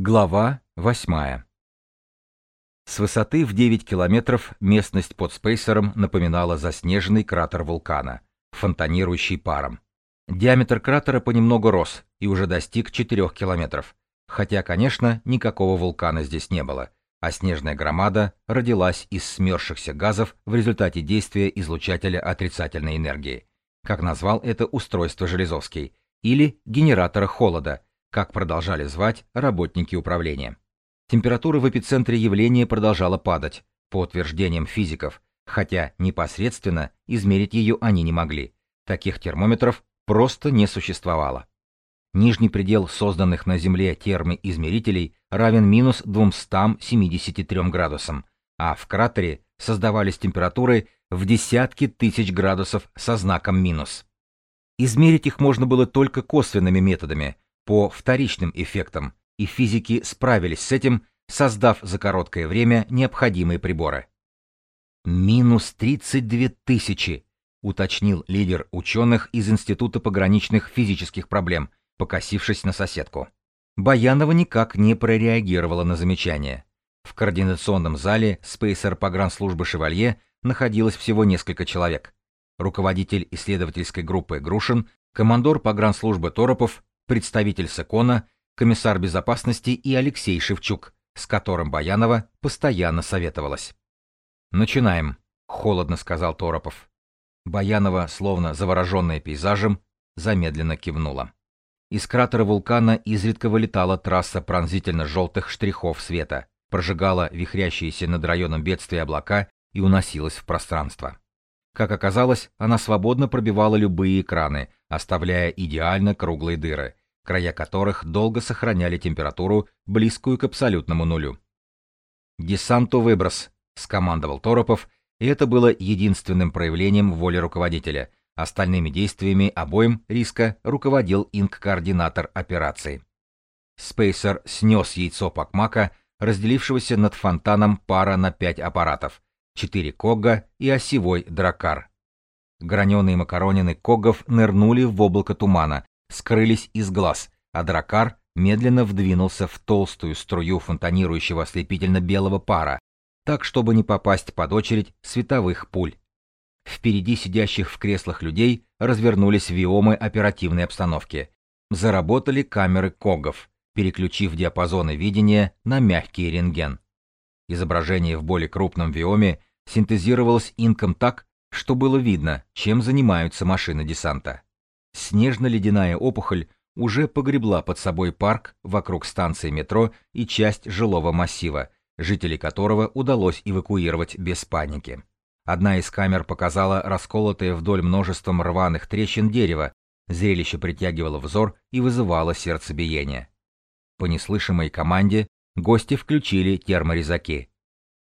Глава 8. С высоты в 9 километров местность под Спейсером напоминала заснеженный кратер вулкана, фонтанирующий паром. Диаметр кратера понемногу рос и уже достиг 4 километров, хотя, конечно, никакого вулкана здесь не было, а снежная громада родилась из смерзшихся газов в результате действия излучателя отрицательной энергии, как назвал это устройство Железовский, или генератора холода – как продолжали звать работники управления. Температура в эпицентре явления продолжала падать, по утверждениям физиков, хотя непосредственно измерить ее они не могли. Таких термометров просто не существовало. Нижний предел созданных на Земле термоизмерителей равен минус 273 градусам, а в кратере создавались температуры в десятки тысяч градусов со знаком минус. Измерить их можно было только косвенными методами, по вторичным эффектам, и физики справились с этим, создав за короткое время необходимые приборы. «Минус 32 тысячи», — уточнил лидер ученых из Института пограничных физических проблем, покосившись на соседку. Баянова никак не прореагировала на замечание. В координационном зале спейсер погранслужбы «Шевалье» находилось всего несколько человек. Руководитель исследовательской группы Грушин, командор погранслужбы Торопов, представитель Секона, комиссар безопасности и Алексей Шевчук, с которым Баянова постоянно советовалась. «Начинаем», — холодно сказал Торопов. Баянова, словно завороженная пейзажем, замедленно кивнула. Из кратера вулкана изредка вылетала трасса пронзительно-желтых штрихов света, прожигала вихрящиеся над районом бедствия облака и уносилась в пространство. Как оказалось, она свободно пробивала любые экраны, оставляя идеально круглые дыры, края которых долго сохраняли температуру, близкую к абсолютному нулю. «Десанту выброс», — скомандовал Торопов, и это было единственным проявлением воли руководителя. Остальными действиями обоим риска руководил инк-координатор операции. Спейсер снес яйцо Пакмака, разделившегося над фонтаном пара на пять аппаратов, четыре Когга и осевой Дракар. Граненые макаронины Коггов нырнули в облако тумана, скрылись из глаз, а дракар медленно вдвинулся в толстую струю фонтанирующего ослепительно-белого пара, так, чтобы не попасть под очередь световых пуль. Впереди сидящих в креслах людей развернулись виомы оперативной обстановки. Заработали камеры когов, переключив диапазоны видения на мягкий рентген. Изображение в более крупном виоме синтезировалось инком так, что было видно, чем занимаются машины десанта. Снежно-ледяная опухоль уже погребла под собой парк вокруг станции метро и часть жилого массива, жителей которого удалось эвакуировать без паники. Одна из камер показала расколотое вдоль множеством рваных трещин дерево, зрелище притягивало взор и вызывало сердцебиение. По неслышимой команде гости включили терморезаки.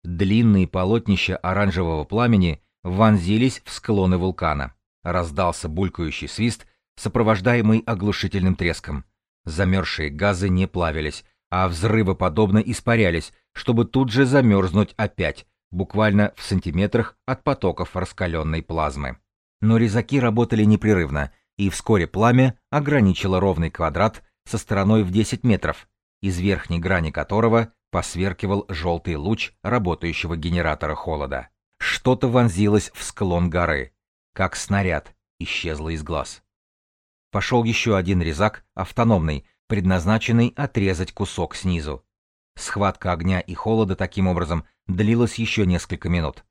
Длинные полотнища оранжевого пламени вонзились в склоны вулкана. Раздался булькающий свист, сопровождаемый оглушительным треском. Замерзшие газы не плавились, а взрывоподобно испарялись, чтобы тут же замерзнуть опять, буквально в сантиметрах от потоков раскаленной плазмы. Но резаки работали непрерывно, и вскоре пламя ограничило ровный квадрат со стороной в 10 метров, из верхней грани которого посверкивал желтый луч работающего генератора холода. Что-то вонзилось в склон горы, как снаряд, исчезло из глаз. Пошел еще один резак, автономный, предназначенный отрезать кусок снизу. Схватка огня и холода таким образом длилась еще несколько минут.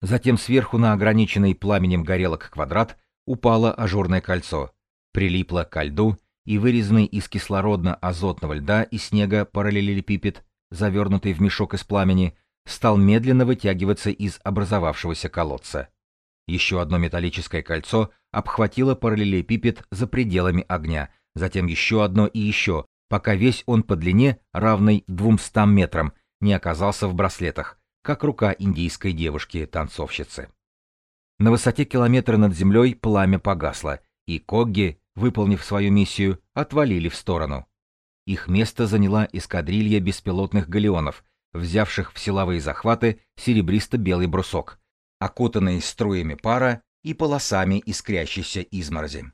Затем сверху на ограниченный пламенем горелок квадрат упало ажурное кольцо, прилипло ко льду, и вырезанный из кислородно-азотного льда и снега параллелепипед, завернутый в мешок из пламени, стал медленно вытягиваться из образовавшегося колодца. Еще одно металлическое кольцо обхватило параллелепипед за пределами огня, затем еще одно и еще, пока весь он по длине, равной 200 метрам, не оказался в браслетах, как рука индийской девушки-танцовщицы. На высоте километра над землей пламя погасло, и Когги, выполнив свою миссию, отвалили в сторону. Их место заняла эскадрилья беспилотных галеонов, взявших в силовые захваты серебристо-белый брусок, окутанный струями пара и полосами искрящейся изморози.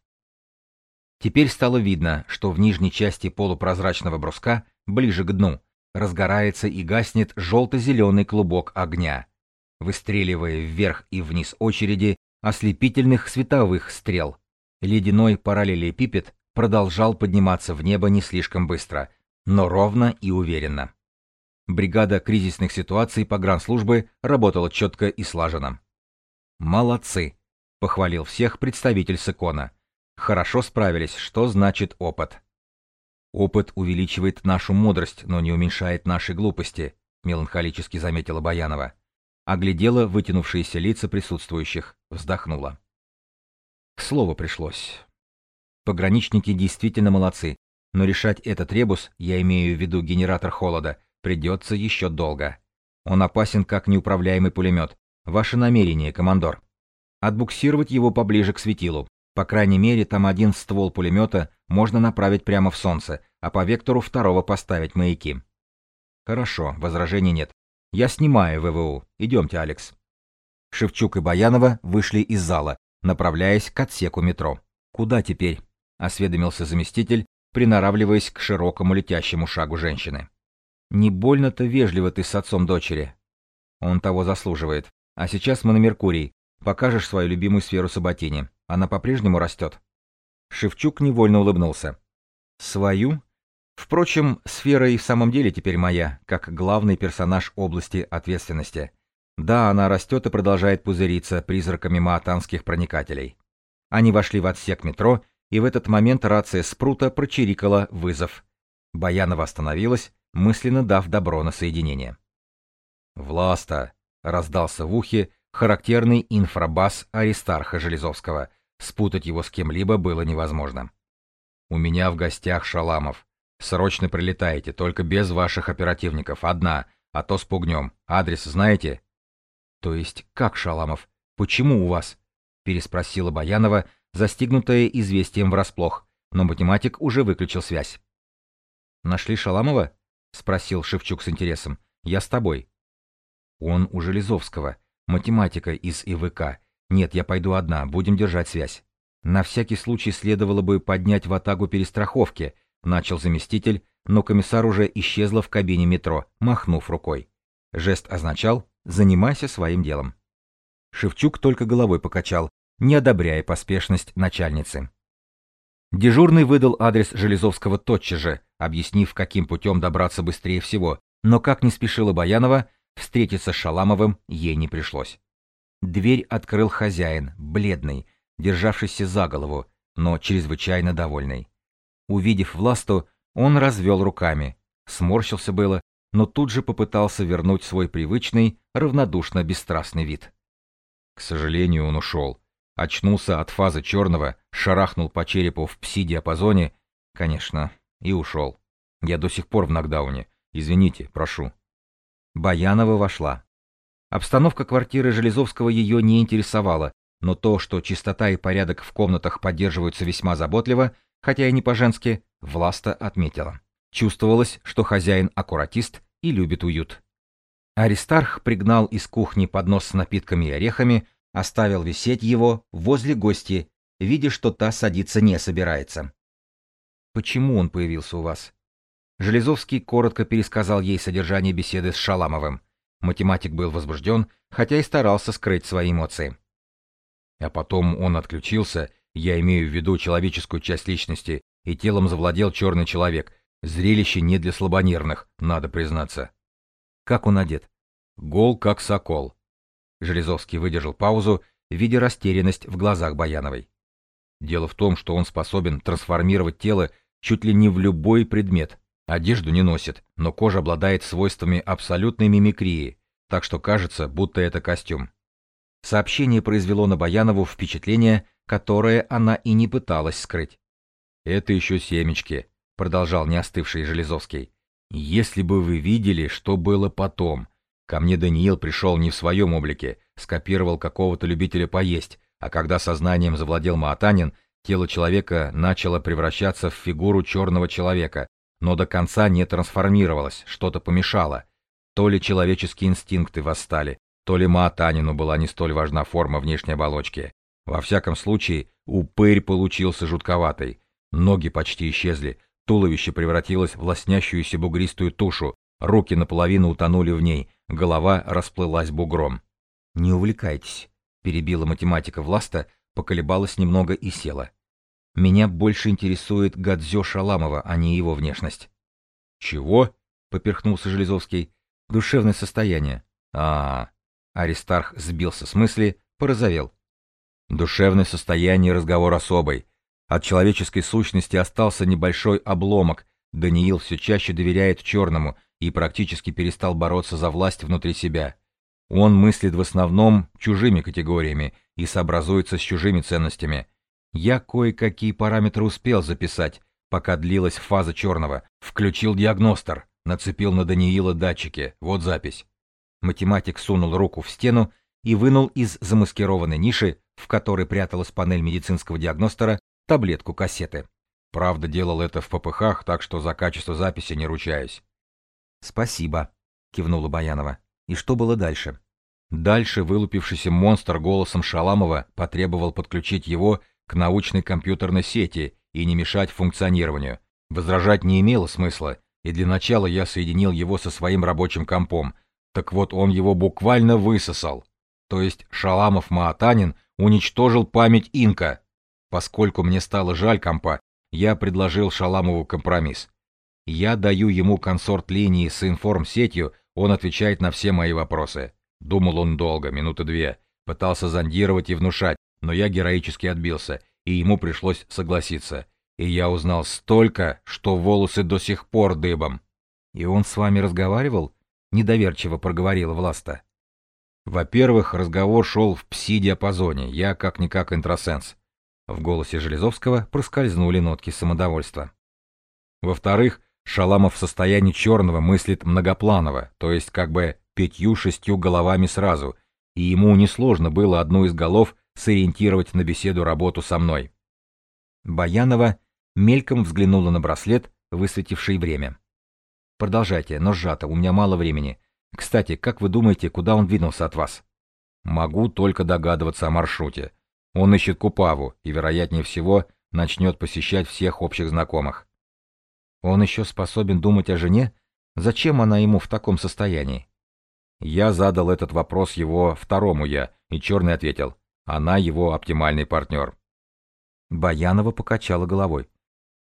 Теперь стало видно, что в нижней части полупрозрачного бруска ближе к дну, разгорается и гаснет желто-зеленый клубок огня, выстреливая вверх и вниз очереди ослепительных световых стрел. Ледяной параллелепипед продолжал подниматься в небо не слишком быстро, но ровно и уверенно. Бригада кризисных ситуаций погранслужбы работала четко и слаженно. «Молодцы!» — похвалил всех представитель Секона. «Хорошо справились, что значит опыт?» «Опыт увеличивает нашу мудрость, но не уменьшает наши глупости», — меланхолически заметила Баянова. Оглядела вытянувшиеся лица присутствующих, вздохнула. К слову пришлось. Пограничники действительно молодцы, но решать этот ребус, я имею в виду генератор холода, придется еще долго. Он опасен, как неуправляемый пулемет. Ваше намерение, командор. Отбуксировать его поближе к светилу. По крайней мере, там один ствол пулемета можно направить прямо в солнце, а по вектору второго поставить маяки. Хорошо, возражений нет. Я снимаю ВВУ. Идемте, Алекс. Шевчук и Баянова вышли из зала, направляясь к отсеку метро. Куда теперь? Осведомился заместитель, приноравливаясь к широкому летящему шагу женщины. Не больно-то вежливо ты с отцом дочери. Он того заслуживает. А сейчас мы на Меркурий. Покажешь свою любимую сферу Саботини. Она по-прежнему растет. Шевчук невольно улыбнулся. Свою? Впрочем, сфера и в самом деле теперь моя, как главный персонаж области ответственности. Да, она растет и продолжает пузыриться призраками маатанских проникателей. Они вошли в отсек метро, и в этот момент рация Спрута прочирикала вызов. Баянова остановилась, мысленно дав добро на соединение. «Власта!» — раздался в ухе характерный инфрабас Аристарха Железовского. Спутать его с кем-либо было невозможно. «У меня в гостях Шаламов. Срочно прилетайте, только без ваших оперативников. Одна, а то спугнем. Адрес знаете?» «То есть как Шаламов? Почему у вас?» — переспросила Баянова, застигнутая известием врасплох, но математик уже выключил связь. «Нашли Шаламова?» — спросил Шевчук с интересом. «Я с тобой». «Он у Железовского. Математика из ИВК. Нет, я пойду одна, будем держать связь». «На всякий случай следовало бы поднять в атагу перестраховки», — начал заместитель, но комиссар уже исчезла в кабине метро, махнув рукой. Жест означал «занимайся своим делом». Шевчук только головой покачал, не одобряя поспешность начальницы. Дежурный выдал адрес Железовского тотчас же, объяснив, каким путем добраться быстрее всего, но как не спешила Баянова, встретиться с Шаламовым ей не пришлось. Дверь открыл хозяин, бледный, державшийся за голову, но чрезвычайно довольный. Увидев Власту, он развел руками, сморщился было, но тут же попытался вернуть свой привычный, равнодушно-бесстрастный вид. К сожалению, он ушел. Очнулся от фазы черного, шарахнул по черепу в пси-диапазоне, конечно, и ушел. Я до сих пор в нокдауне. Извините, прошу. Баянова вошла. Обстановка квартиры Железовского ее не интересовала, но то, что чистота и порядок в комнатах поддерживаются весьма заботливо, хотя и не по-женски, Власта отметила. Чувствовалось, что хозяин аккуратист и любит уют. Аристарх пригнал из кухни поднос с напитками и орехами, оставил висеть его возле гости, видя, что та садиться не собирается. «Почему он появился у вас?» Железовский коротко пересказал ей содержание беседы с Шаламовым. Математик был возбужден, хотя и старался скрыть свои эмоции. А потом он отключился, я имею в виду человеческую часть личности, и телом завладел черный человек. Зрелище не для слабонервных, надо признаться. Как он одет? Гол, как сокол. Железовский выдержал паузу, видя растерянность в глазах Баяновой. Дело в том, что он способен трансформировать тело чуть ли не в любой предмет. Одежду не носит, но кожа обладает свойствами абсолютной мимикрии, так что кажется, будто это костюм. Сообщение произвело на Баянову впечатление, которое она и не пыталась скрыть. «Это еще семечки», — продолжал неостывший Железовский. «Если бы вы видели, что было потом, Ко мне Даниил пришел не в своем облике, скопировал какого-то любителя поесть, а когда сознанием завладел Маатанин, тело человека начало превращаться в фигуру черного человека, но до конца не трансформировалось, что-то помешало. То ли человеческие инстинкты восстали, то ли Маатанину была не столь важна форма внешней оболочки. Во всяком случае, упырь получился жутковатый. Ноги почти исчезли, Туловище превратилось в лоснящуюся бугристую тушу, руки наполовину утонули в ней, голова расплылась бугром. «Не увлекайтесь», — перебила математика Власта, поколебалась немного и села. «Меня больше интересует Гадзё Шаламова, а не его внешность». «Чего?» — поперхнулся Железовский. «Душевное состояние». А, -а, а Аристарх сбился с мысли, порозовел. Душевное состояние разговор особый. От человеческой сущности остался небольшой обломок. Даниил все чаще доверяет черному и практически перестал бороться за власть внутри себя. Он мыслит в основном чужими категориями и сообразуется с чужими ценностями. Я кое-какие параметры успел записать, пока длилась фаза черного. Включил диагностер, нацепил на Даниила датчики. Вот запись. Математик сунул руку в стену и вынул из замаскированной ниши в которой пряталась панель медицинского диагностера, таблетку кассеты. Правда, делал это в попыхах, так что за качество записи не ручаюсь. «Спасибо», — кивнула Баянова. «И что было дальше?» Дальше вылупившийся монстр голосом Шаламова потребовал подключить его к научной компьютерной сети и не мешать функционированию. Возражать не имело смысла, и для начала я соединил его со своим рабочим компом. Так вот, он его буквально высосал. То есть Шаламов Маатанин уничтожил память инка. Поскольку мне стало жаль компа, я предложил Шаламову компромисс. Я даю ему консорт линии с информсетью, он отвечает на все мои вопросы. Думал он долго, минуты две. Пытался зондировать и внушать, но я героически отбился, и ему пришлось согласиться. И я узнал столько, что волосы до сих пор дыбом. «И он с вами разговаривал?» — недоверчиво проговорила Власта. Во-первых, разговор шел в пси-диапазоне, я как-никак интросенс. В голосе Железовского проскользнули нотки самодовольства. Во-вторых, Шаламов в состоянии черного мыслит многопланово, то есть как бы пятью-шестью головами сразу, и ему несложно было одну из голов сориентировать на беседу-работу со мной. Баянова мельком взглянула на браслет, высветивший время. «Продолжайте, но сжато, у меня мало времени. Кстати, как вы думаете, куда он двинулся от вас? Могу только догадываться о маршруте. Он ищет Купаву и, вероятнее всего, начнет посещать всех общих знакомых. Он еще способен думать о жене? Зачем она ему в таком состоянии? Я задал этот вопрос его второму я, и Черный ответил. Она его оптимальный партнер. Баянова покачала головой.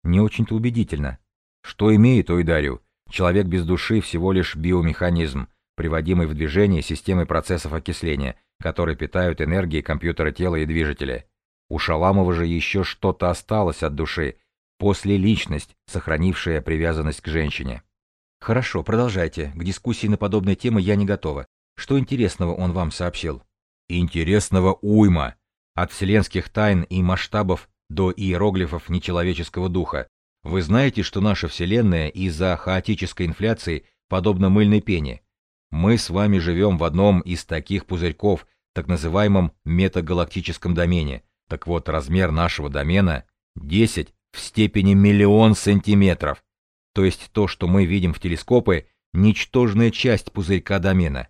Не очень-то убедительно. Что имею, то и дарю. Человек без души всего лишь биомеханизм, приводимый в движение системой процессов окисления, которые питают энергией компьютера тела и движителя. У Шаламова же еще что-то осталось от души, после личность, сохранившая привязанность к женщине. Хорошо, продолжайте. К дискуссии на подобные темы я не готова. Что интересного он вам сообщил? Интересного уйма. От вселенских тайн и масштабов до иероглифов нечеловеческого духа. Вы знаете, что наша Вселенная из-за хаотической инфляции подобна мыльной пене. Мы с вами живем в одном из таких пузырьков, так называемом метагалактическом домене. Так вот, размер нашего домена 10 в степени миллион сантиметров. То есть то, что мы видим в телескопы, ничтожная часть пузырька домена.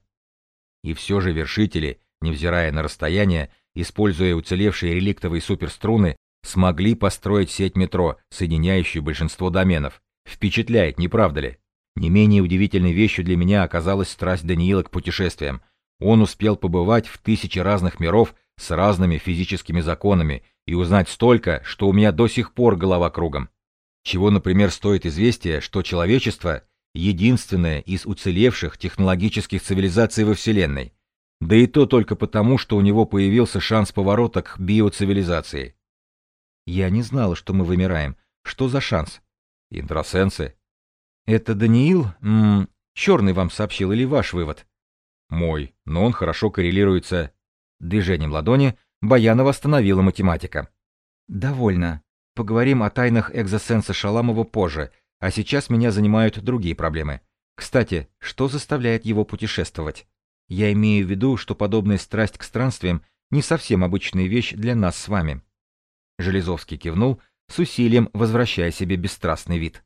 И все же вершители, невзирая на расстояние, используя уцелевшие реликтовые суперструны, смогли построить сеть метро, соединяющую большинство доменов. Впечатляет, не правда ли? Не менее удивительной вещью для меня оказалась страсть Даниила к путешествиям. Он успел побывать в тысячи разных миров с разными физическими законами и узнать столько, что у меня до сих пор голова кругом. Чего, например, стоит известие, что человечество — единственное из уцелевших технологических цивилизаций во Вселенной. Да и то только потому, что у него появился шанс поворота к биоцивилизации. Я не знала, что мы вымираем. Что за шанс? Интросенсы, это Даниил, м черный вам сообщил или ваш вывод? Мой, но он хорошо коррелируется. Движением ладони Баянова остановила математика. Довольно. Поговорим о тайнах экзосенса Шаламова позже, а сейчас меня занимают другие проблемы. Кстати, что заставляет его путешествовать? Я имею в виду, что подобная страсть к странствиям не совсем обычная вещь для нас с вами. Железовский кивнул, с усилием возвращая себе бесстрастный вид.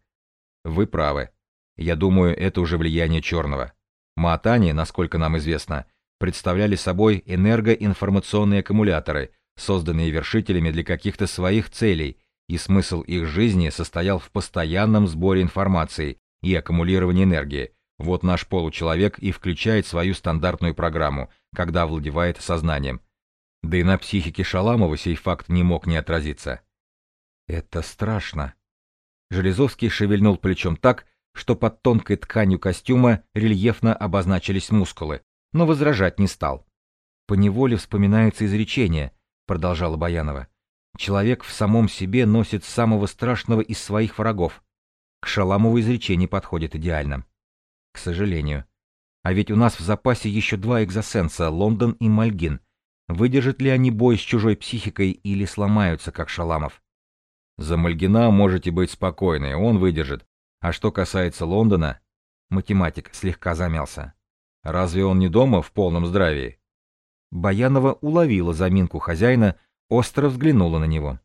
Вы правы. Я думаю, это уже влияние черного. Маатани, насколько нам известно, представляли собой энергоинформационные аккумуляторы, созданные вершителями для каких-то своих целей, и смысл их жизни состоял в постоянном сборе информации и аккумулировании энергии. Вот наш получеловек и включает свою стандартную программу, когда овладевает сознанием. Да и на психике Шаламова сей факт не мог не отразиться. Это страшно. Железовский шевельнул плечом так, что под тонкой тканью костюма рельефно обозначились мускулы, но возражать не стал. Поневоле вспоминается изречение, продолжала Баянова. Человек в самом себе носит самого страшного из своих врагов. К Шаламову изречение подходит идеально. К сожалению. А ведь у нас в запасе еще два экзосенса, Лондон и Мальгин. Выдержат ли они бой с чужой психикой или сломаются, как Шаламов? За Мальгина можете быть спокойны, он выдержит. А что касается Лондона... Математик слегка замялся. Разве он не дома в полном здравии? Баянова уловила заминку хозяина, остро взглянула на него.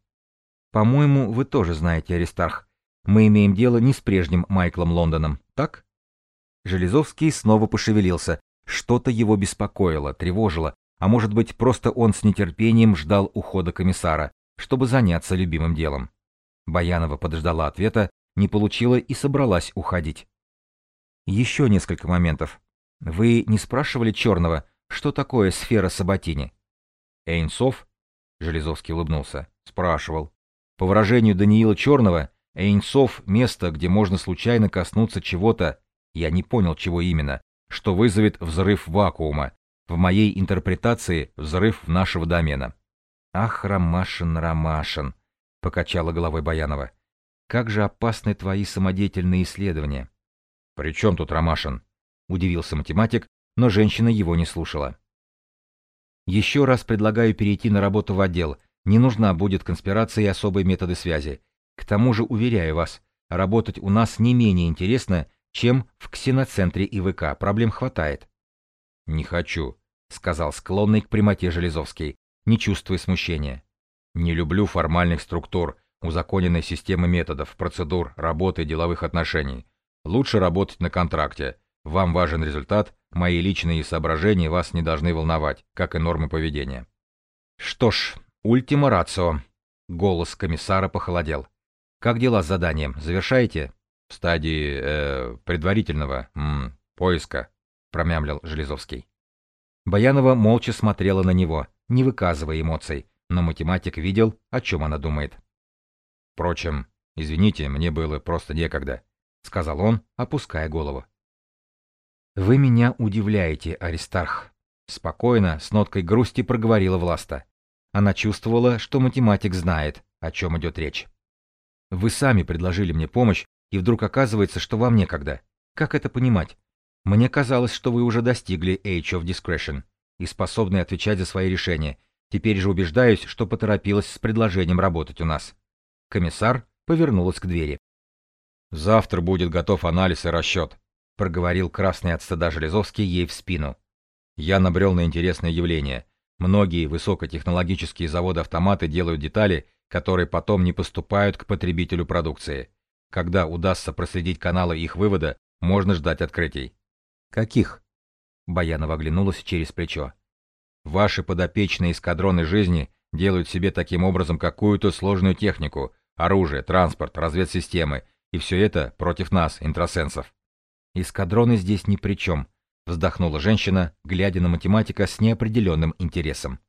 «По-моему, вы тоже знаете, Аристарх. Мы имеем дело не с прежним Майклом Лондоном, так?» Железовский снова пошевелился. Что-то его беспокоило, тревожило, а может быть, просто он с нетерпением ждал ухода комиссара, чтобы заняться любимым делом. Баянова подождала ответа, не получила и собралась уходить. Еще несколько моментов. Вы не спрашивали Черного, что такое сфера Саботини? Эйнсов? Железовский улыбнулся. Спрашивал. По выражению Даниила Черного, Эйнсов — место, где можно случайно коснуться чего-то, я не понял, чего именно, что вызовет взрыв вакуума, в моей интерпретации взрыв нашего домена. Ах, Ромашин, Ромашин, покачала головой Баянова. Как же опасны твои самодеятельные исследования. При чем тут Ромашин? Удивился математик, но женщина его не слушала. Еще раз предлагаю перейти на работу в отдел. Не нужна будет конспирация и особые методы связи. К тому же, уверяю вас, работать у нас не менее интересно, чем в ксеноцентре ИВК. Проблем хватает. Не хочу, сказал склонный к прямоте Железовский, не чувствуя смущения. Не люблю формальных структур, узаконенной системы методов, процедур, работы, деловых отношений. Лучше работать на контракте. Вам важен результат, мои личные соображения вас не должны волновать, как и нормы поведения. Что ж, ультима рацио. Голос комиссара похолодел. Как дела с заданием? Завершаете? В стадии э, предварительного м, поиска, промямлил Железовский. Баянова молча смотрела на него, не выказывая эмоций, но математик видел, о чем она думает. «Впрочем, извините, мне было просто некогда», — сказал он, опуская голову. «Вы меня удивляете, Аристарх», — спокойно, с ноткой грусти проговорила Власта. Она чувствовала, что математик знает, о чем идет речь. «Вы сами предложили мне помощь, и вдруг оказывается, что вам некогда. Как это понимать? Мне казалось, что вы уже достигли Age of Discretion и способны отвечать за свои решения. Теперь же убеждаюсь, что поторопилась с предложением работать у нас. Комиссар повернулась к двери. «Завтра будет готов анализ и расчет», — проговорил красный от стыда Железовский ей в спину. «Я набрел на интересное явление. Многие высокотехнологические заводы-автоматы делают детали, которые потом не поступают к потребителю продукции. Когда удастся проследить каналы их вывода, можно ждать открытий. «Каких?» Баянова оглянулась через плечо. «Ваши подопечные эскадроны жизни делают себе таким образом какую-то сложную технику, оружие, транспорт, разведсистемы, и все это против нас, интросенсов». «Эскадроны здесь ни при чем», — вздохнула женщина, глядя на математика с неопределенным интересом.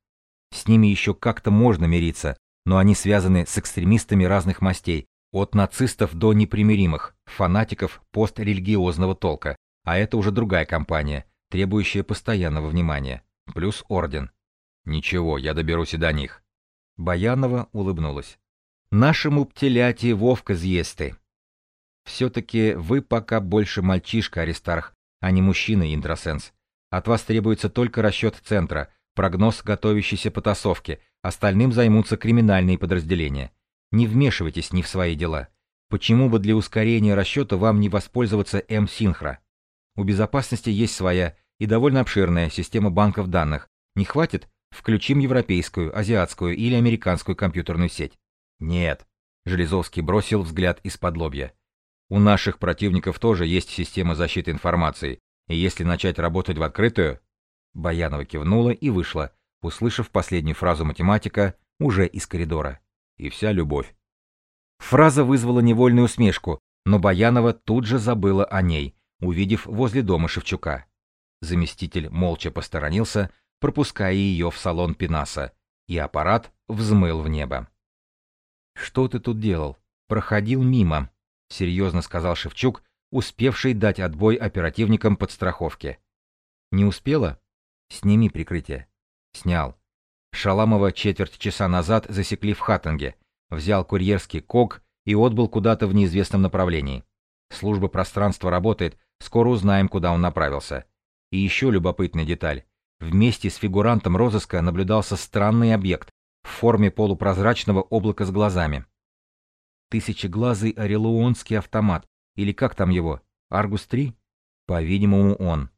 «С ними еще как-то можно мириться, но они связаны с экстремистами разных мастей, от нацистов до непримиримых, фанатиков пострелигиозного толка, а это уже другая компания, требующая постоянного внимания. Плюс орден. Ничего, я доберусь и до них. Баянова улыбнулась. Нашему птеляти Вовка з'есты. Все-таки вы пока больше мальчишка, Аристарх, а не мужчина, Индросенс. От вас требуется только расчет центра, прогноз готовящейся потасовки, остальным займутся криминальные подразделения. Не вмешивайтесь ни в свои дела. Почему бы для ускорения расчета вам не воспользоваться М-Синхро? У безопасности есть своя и довольно обширная система банков данных. Не хватит? Включим европейскую, азиатскую или американскую компьютерную сеть. Нет. Железовский бросил взгляд из-под лобья. У наших противников тоже есть система защиты информации, и если начать работать в открытую... Баянова кивнула и вышла, услышав последнюю фразу математика уже из коридора. И вся любовь. Фраза вызвала невольную усмешку, но Баянова тут же забыла о ней, увидев возле дома Шевчука. Заместитель молча посторонился, пропуская ее в салон Пинаса, и аппарат взмыл в небо. «Что ты тут делал? Проходил мимо», — серьезно сказал Шевчук, успевший дать отбой оперативникам подстраховки. «Не успела? Сними прикрытие». «Снял». Шаламова четверть часа назад засекли в Хаттинге, взял курьерский кок и отбыл куда-то в неизвестном направлении. Служба пространства работает, скоро узнаем, куда он направился. И еще любопытная деталь. Вместе с фигурантом розыска наблюдался странный объект в форме полупрозрачного облака с глазами. Тысячеглазый орелуонский автомат, или как там его, Аргус-3? По-видимому, он.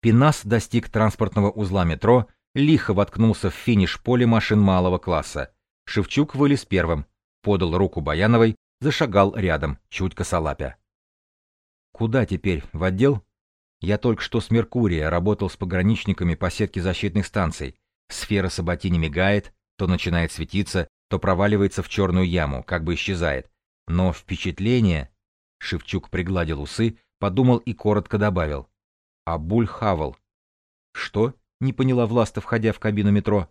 Пинас достиг транспортного узла метро, лихо воткнулся в финиш поле машин малого класса. Шевчук вылез первым, подал руку Баяновой, зашагал рядом, чуть косолапя. «Куда теперь? В отдел?» «Я только что с Меркурия работал с пограничниками по сетке защитных станций. Сфера Саботини мигает, то начинает светиться, то проваливается в черную яму, как бы исчезает. Но впечатление...» Шевчук пригладил усы, подумал и коротко добавил. «Абуль Хавал». «Что?» — не поняла Власта, входя в кабину метро.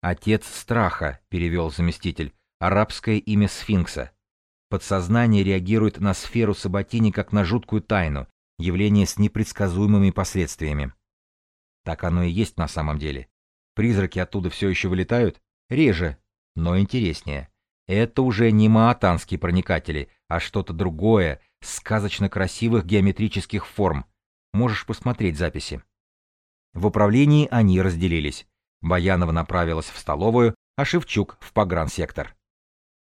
«Отец страха», — перевел заместитель, — «арабское имя сфинкса». Подсознание реагирует на сферу Саботини как на жуткую тайну, явление с непредсказуемыми последствиями. Так оно и есть на самом деле. Призраки оттуда все еще вылетают? Реже, но интереснее. Это уже не маатанские проникатели, а что-то другое, сказочно красивых геометрических форм. Можешь посмотреть записи. В управлении они разделились. Баянова направилась в столовую, а Шевчук в погрансектор.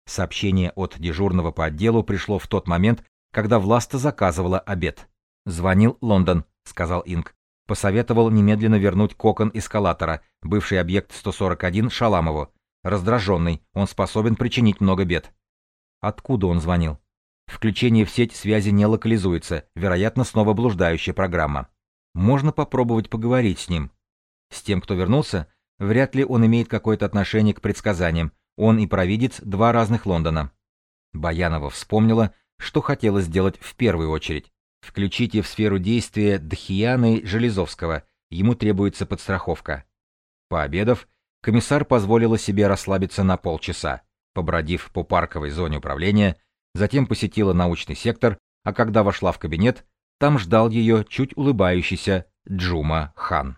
Сообщение от дежурного по отделу пришло в тот момент, когда Власта заказывала обед. «Звонил Лондон», — сказал Инг. Посоветовал немедленно вернуть кокон эскалатора, бывший объект 141 Шаламову. Раздраженный, он способен причинить много бед. Откуда он звонил? Включение в сеть связи не локализуется, вероятно, снова блуждающая программа. Можно попробовать поговорить с ним. С тем, кто вернулся, Вряд ли он имеет какое-то отношение к предсказаниям. Он и провидец два разных Лондона. Баянова вспомнила, что хотела сделать в первую очередь. Включите в сферу действия Дхияны Железовского. Ему требуется подстраховка. Пообедав, комиссар позволила себе расслабиться на полчаса, побродив по парковой зоне управления, затем посетила научный сектор, а когда вошла в кабинет, там ждал ее чуть улыбающийся Джума Хан.